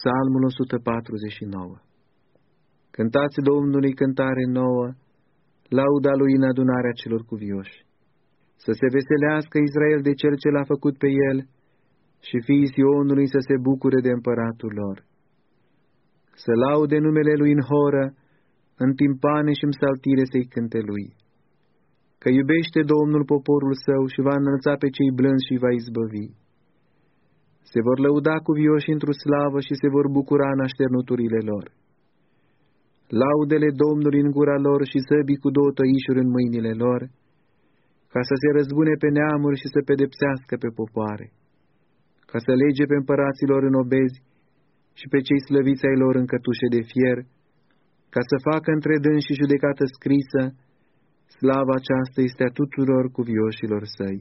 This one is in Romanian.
Psalmul 149 Cântați Domnului cântare nouă, lauda lui în adunarea celor cuvioși. Să se veselească Israel de cel ce l-a făcut pe el și fiii Sionului să se bucure de împăratul lor. Să laude numele lui în horă, în timpane și în saltire să-i cânte lui. Că iubește Domnul poporul său și va înălța pe cei blânzi și va izbăvi se vor lăuda cu vioși într-o slavă și se vor bucura în așternuturile lor. Laudele Domnului în gura lor și săbii cu două tăișuri în mâinile lor, ca să se răzbune pe neamuri și să pedepsească pe popoare, ca să lege pe împăraților în obezi și pe cei slăviți ai lor în cătușe de fier, ca să facă între dâns și judecată scrisă, slava aceasta este a tuturor cuvioșilor săi.